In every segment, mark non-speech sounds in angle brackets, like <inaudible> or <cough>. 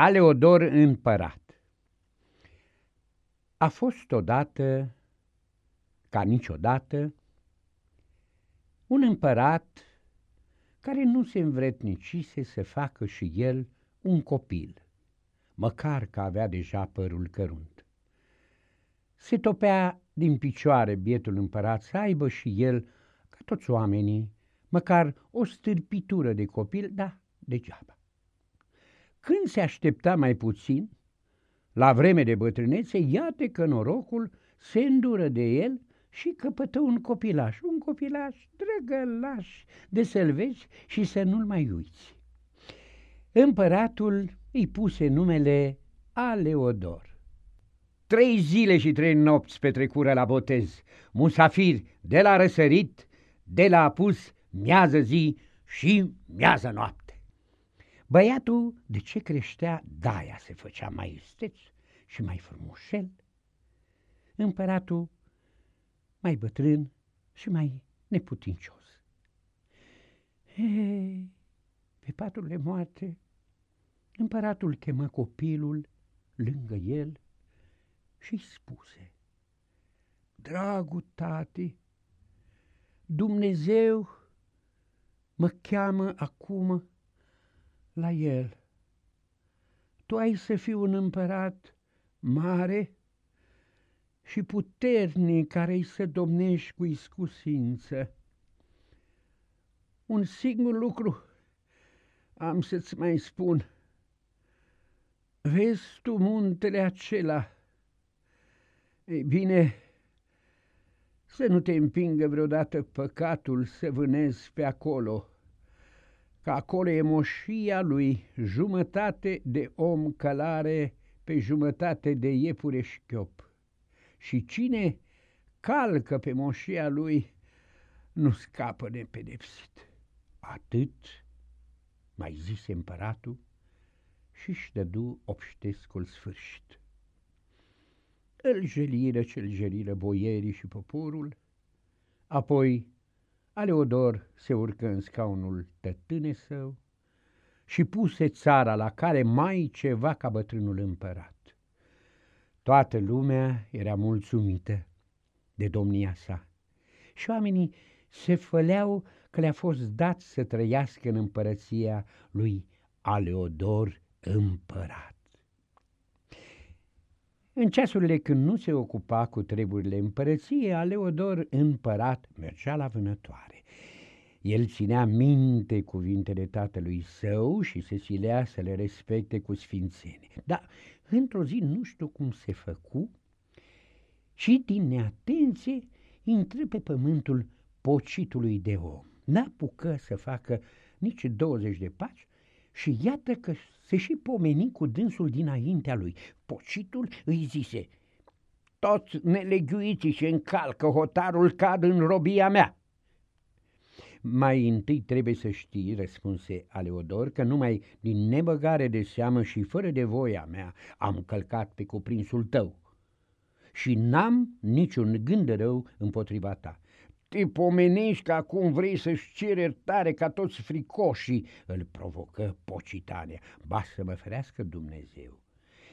Aleodor împărat A fost odată, ca niciodată, un împărat care nu se învretnicise să facă și el un copil, măcar că avea deja părul cărunt. Se topea din picioare bietul împărat să aibă și el, ca toți oamenii, măcar o stârpitură de copil, da, degeaba. Când se aștepta mai puțin, la vreme de bătrânețe, iată că norocul se îndură de el și căpătă un copilaș, un copilaș drăgălaș de să-l vezi și să nu-l mai uiți. Împăratul îi puse numele Aleodor. Trei zile și trei nopți petrecură la botez, musafir de la răsărit, de la apus, miază zi și miază noapte. Băiatul de ce creștea, daia se făcea mai isteț și mai frumușel. Împăratul mai bătrân și mai neputincios. Hei, pe patul de moarte, împăratul chemă copilul lângă el și spuse, Dragul tati, Dumnezeu mă cheamă acum la el. Tu ai să fii un împărat mare și puternic care îi să domnești cu iscusință. Un singur lucru am să-ți mai spun. Vezi tu muntele acela? Ei bine, să nu te împingă vreodată păcatul să vânezi pe acolo că acolo e moșia lui, jumătate de om călare pe jumătate de iepure șchiop. Și cine calcă pe moșia lui nu scapă nepedepsit. Atât mai zise împăratul și-și dădu obștescul sfârșit. Îl jeliră cel jeliră boierii și poporul, apoi Aleodor se urcă în scaunul tătâne său și puse țara la care mai ceva ca bătrânul împărat. Toată lumea era mulțumită de domnia sa și oamenii se făleau că le-a fost dat să trăiască în împărăția lui Aleodor împărat. În ceasurile când nu se ocupa cu treburile împărăției, Aleodor împărat mergea la vânătoare. El ținea minte cuvintele tatălui său și se silea să le respecte cu sfințenie. Dar într-o zi nu știu cum se făcu și din neatenție intră pe pământul pocitului de om. N-apucă să facă nici 20 de pași și iată că se și pomeni cu dânsul dinaintea lui. Pocitul îi zise, toți nelegiuiții și încalcă hotarul cad în robia mea. Mai întâi trebuie să știi, răspunse Aleodor, că numai din nebăgare de seamă și fără de voia mea am călcat pe cuprinsul tău și n-am niciun gând rău împotriva ta. Te pomenești că acum vrei să-și ceri iertare ca toți fricoșii, îl provocă pocitania. Ba să mă ferească Dumnezeu.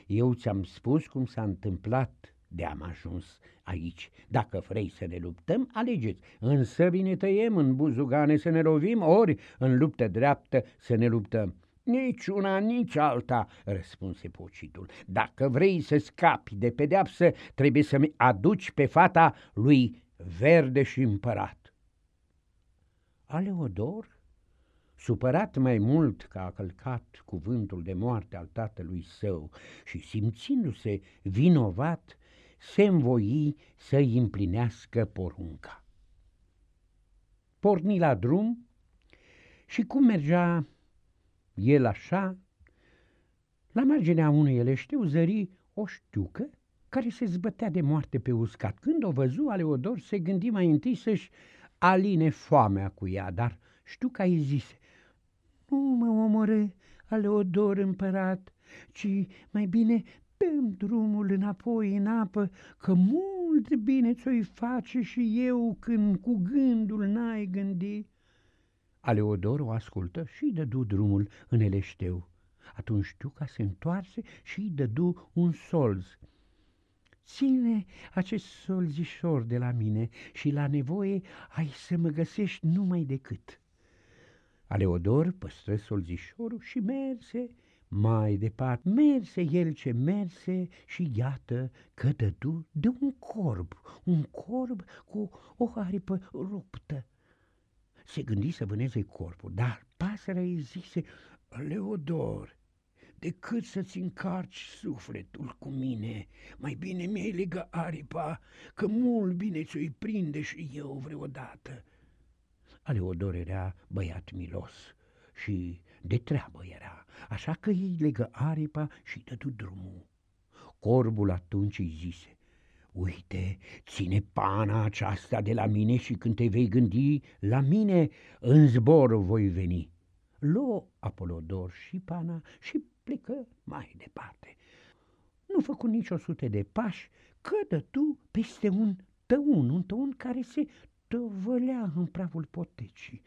Eu ți-am spus cum s-a întâmplat de am ajuns aici. Dacă vrei să ne luptăm, alegeți. Însă bine tăiem în buzugane să ne lovim, ori în luptă dreaptă să ne luptăm. Nici una, nici alta, răspunse pocitul. Dacă vrei să scapi de pedeapsă, trebuie să-mi aduci pe fata lui verde și împărat. Aleodor, supărat mai mult că a călcat cuvântul de moarte al tatălui său și simțindu-se vinovat, se învoi să-i împlinească porunca. Porni la drum și cum mergea el așa, la marginea unui eleșteu zări o știucă care se zbătea de moarte pe uscat. Când o văzu, Aleodor se gândi mai întâi să-și aline foamea cu ea, dar știu că ai zis, nu mă omoră, Aleodor împărat, ci mai bine dăm drumul înapoi în apă, că mult bine ți-o-i face și eu când cu gândul n-ai gândi. Aleodor o ascultă și dădu drumul în eleșteu. Atunci Știuca se întoarse și îi dădu un solz. Ține acest solzișor de la mine și la nevoie ai să mă găsești numai decât. Aleodor păstră solzișorul și merse mai departe. Merse el ce merse și iată că dădu de un corb, un corb cu o aripă ruptă. Se gândi să vâneze corpul, dar pasărea îi zise, Leodor, decât să-ți încarci sufletul cu mine, mai bine mi-ai lega aripa, că mult bine ți-o-i prinde și eu vreodată. Aleodor era băiat milos și de treabă era, așa că îi legă aripa și dădu drumul. Corbul atunci îi zise, Uite, ține pana aceasta de la mine și când te vei gândi la mine, în zbor voi veni. Luă Apolodor și pana și plecă mai departe. Nu făcu nici o sută de pași, cădă tu peste un tăun, un tăun care se tăvălea în praful potecii.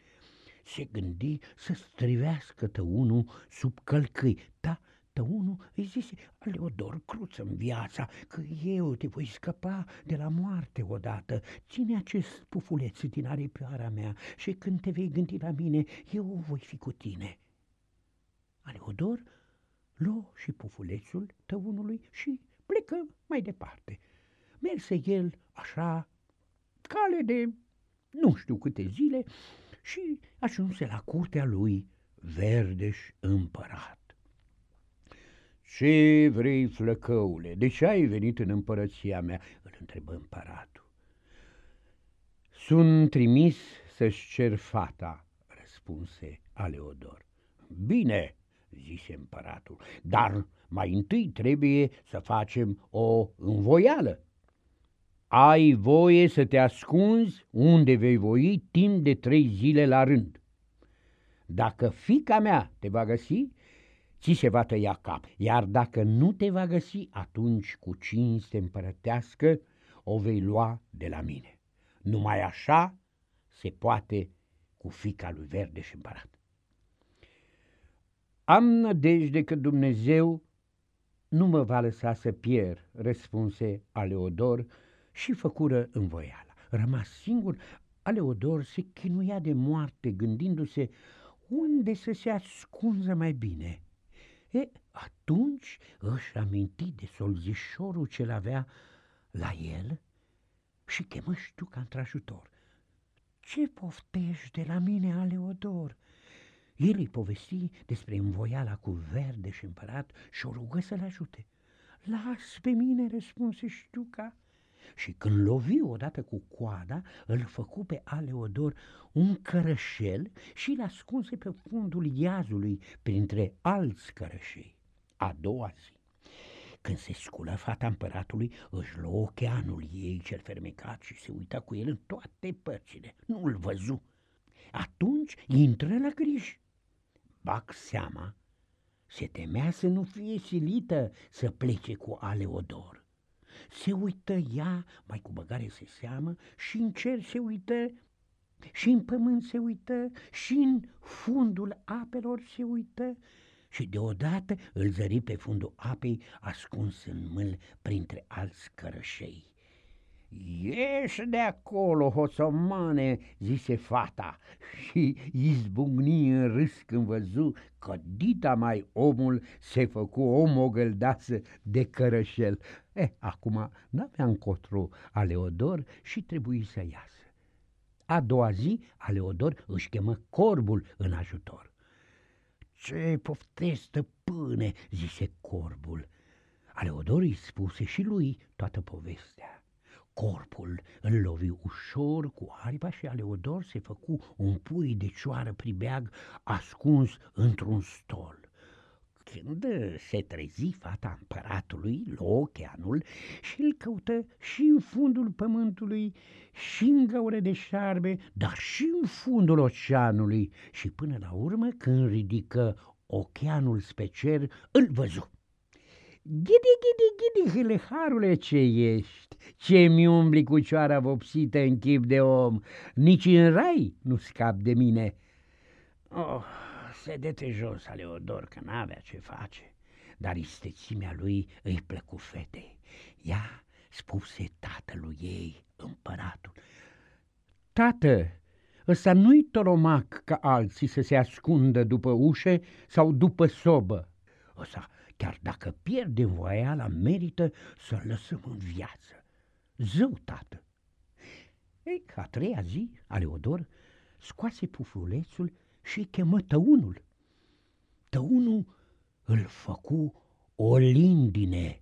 Se gândi să strivească tăunul sub călcâi, da, tăunul îi zise, Aleodor, cruță în viața, că eu te voi scăpa de la moarte odată. Ține acest pufuleț din aripioara mea și când te vei gândi la mine, eu voi fi cu tine. Aleodor luă și pufulețul tăunului și plecă mai departe. Merse el așa, cale de nu știu câte zile și ajunse la curtea lui Verdeș împărat. Ce vrei, flăcăule? De ce ai venit în împărăția mea?" îl întrebă împăratul. Sunt trimis să-și cer fata," răspunse Aleodor. Bine," zise împăratul, dar mai întâi trebuie să facem o învoială. Ai voie să te ascunzi unde vei voi timp de trei zile la rând. Dacă fica mea te va găsi, ți se va tăia cap, iar dacă nu te va găsi, atunci cu cinste împărătească o vei lua de la mine. Numai așa se poate cu fica lui Verde și împărat. Am nădejde că Dumnezeu nu mă va lăsa să pierd, răspunse Aleodor și făcură învoiala. Rămas singur, Aleodor se chinuia de moarte, gândindu-se unde să se ascunză mai bine. E, atunci își aminti de solzișorul ce-l avea la el și chemă Știuca într-ajutor. Ce poftești de la mine, Aleodor?" El îi povesti despre învoiala cu verde și împărat și o rugă să-l ajute. Las pe mine, răspunse Știuca. Și când lovi odată cu coada, îl făcu pe Aleodor un cărășel și l ascunse pe fundul iazului printre alți cărășei. A doua zi, când se sculă fata împăratului, își luă ocheanul ei cel fermecat și se uita cu el în toate părțile. Nu-l văzu. Atunci intră la griji. Bag seama, se temea să nu fie silită să plece cu Aleodor. Se uită ea, mai cu băgare se seamă, și în cer se uită, și în pământ se uită, și în fundul apelor se uită, și deodată îl zări pe fundul apei ascuns în mâl printre alți cărășei. Ieși de acolo, hoțomane, zise fata și izbucni în râs când văzu că dita mai omul se făcu o mogăldață de cărășel. Eh, acum n-avea încotro Aleodor și trebuie să iasă. A doua zi, Aleodor își chemă corbul în ajutor. Ce poftești, stăpâne, zise corbul. Aleodor îi spuse și lui toată povestea. Corpul îl lovi ușor cu aripa și Aleodor se făcu un pui de cioară pribeag ascuns într-un stol. Când se trezi fata împăratului, luă ocheanul și îl căută și în fundul pământului, și în gaură de șarbe, dar și în fundul oceanului. Și până la urmă, când ridică ocheanul spre cer, îl văzu. Ghidi, ghidi, ghidi, hâleharule ce ești, ce mi umbli cu cioara vopsită în chip de om, nici în rai nu scap de mine. Oh, Sede-te jos, Aleodor, că n-avea ce face. Dar istețimea lui îi plăcu fetei. Ea spuse tatălui ei, împăratul. Tată, ăsta nu-i toromac ca alții să se ascundă după ușe sau după sobă. Ăsta, chiar dacă pierde voiala, merită să-l lăsăm în viață. Zău, tată! Ei, a treia zi, Aleodor scoase pufulețul și chemă tăunul. Tăunul îl făcu o lindine,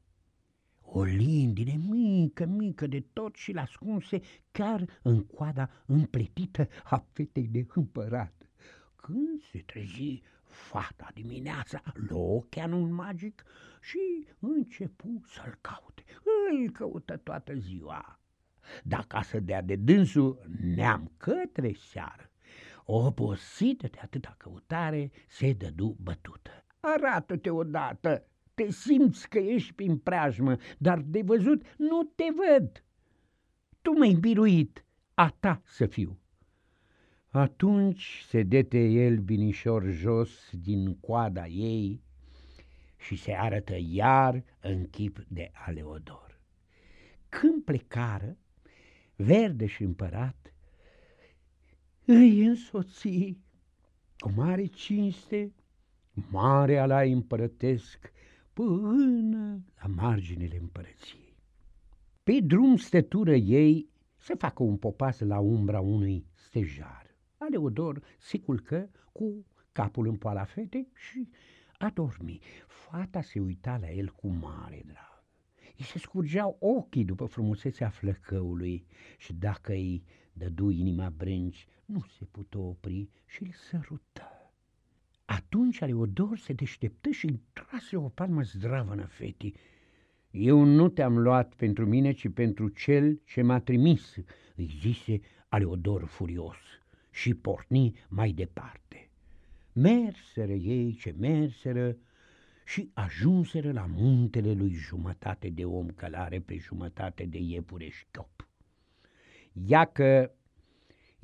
o lindine mică, mică de tot și l-ascunse chiar în coada împletită a fetei de împărat. Când se trezi fata dimineața, luă un magic și începu să-l caute. Îl căută toată ziua. Dacă să dea de dânsul, neam către seară. Obosită de atâta căutare, se dădu bătută. Arată-te odată, te simți că ești prin preajmă, dar de văzut nu te văd. Tu m-ai biruit, a ta să fiu. Atunci se dete el binișor jos din coada ei și se arătă iar în chip de Aleodor. Când plecară, verde și împărat, îi însoții cu mare cinste, mare ala împărătesc, până la marginile împărăției. Pe drum stătură ei să facă un popas la umbra unui stejar. Aleodor se culcă cu capul în poala fetei și a dormi. Fata se uita la el cu mare drag. Îi se scurgeau ochii după frumusețea flăcăului și dacă îi dădu inima brânci, nu se putea opri și îl sărută. Atunci Aleodor se deșteptă și îi trase o palmă zdravănă fetii. Eu nu te-am luat pentru mine, ci pentru cel ce m-a trimis, îi zise Aleodor furios și porni mai departe. Merseră ei ce merseră și ajunseră la muntele lui jumătate de om călare pe jumătate de iepure șchiop. Iacă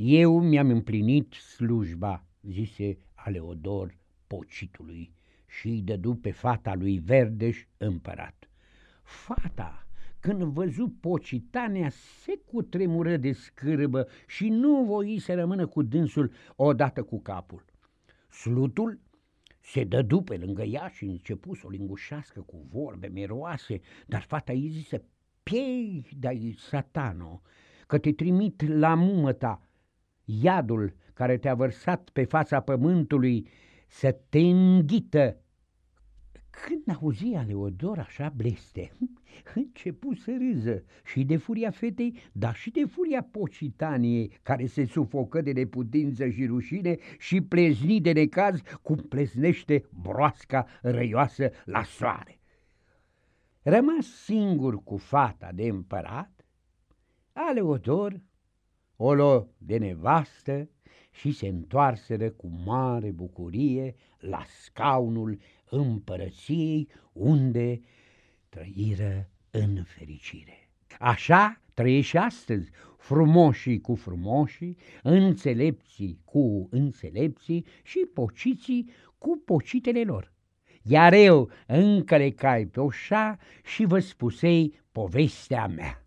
eu mi-am împlinit slujba, zise Aleodor pocitului și îi dădu pe fata lui Verdeș împărat. Fata când văzu pocitania, se cutremură de scârbă și nu voi să rămână cu dânsul odată cu capul. Slutul se dădu pe lângă ea și începu să o lingușească cu vorbe meroase, dar fata îi zise, piei dai satano, că te trimit la mumă ta, iadul care te-a vărsat pe fața pământului să te înghită când auzi Aleodor așa bleste, <laughs> începu să râză și de furia fetei, dar și de furia pocitaniei, care se sufocă de neputință și rușine și plezni de necaz cum pleznește broasca răioasă la soare. Rămas singur cu fata de împărat, Aleodor o luă de nevastă și se întoarseră cu mare bucurie la scaunul împărăției unde trăiră în fericire. Așa trăie și astăzi frumoșii cu frumoșii, înțelepții cu înțelepții și pociții cu pocitele lor. Iar eu încă le cai pe oșa și vă spusei povestea mea.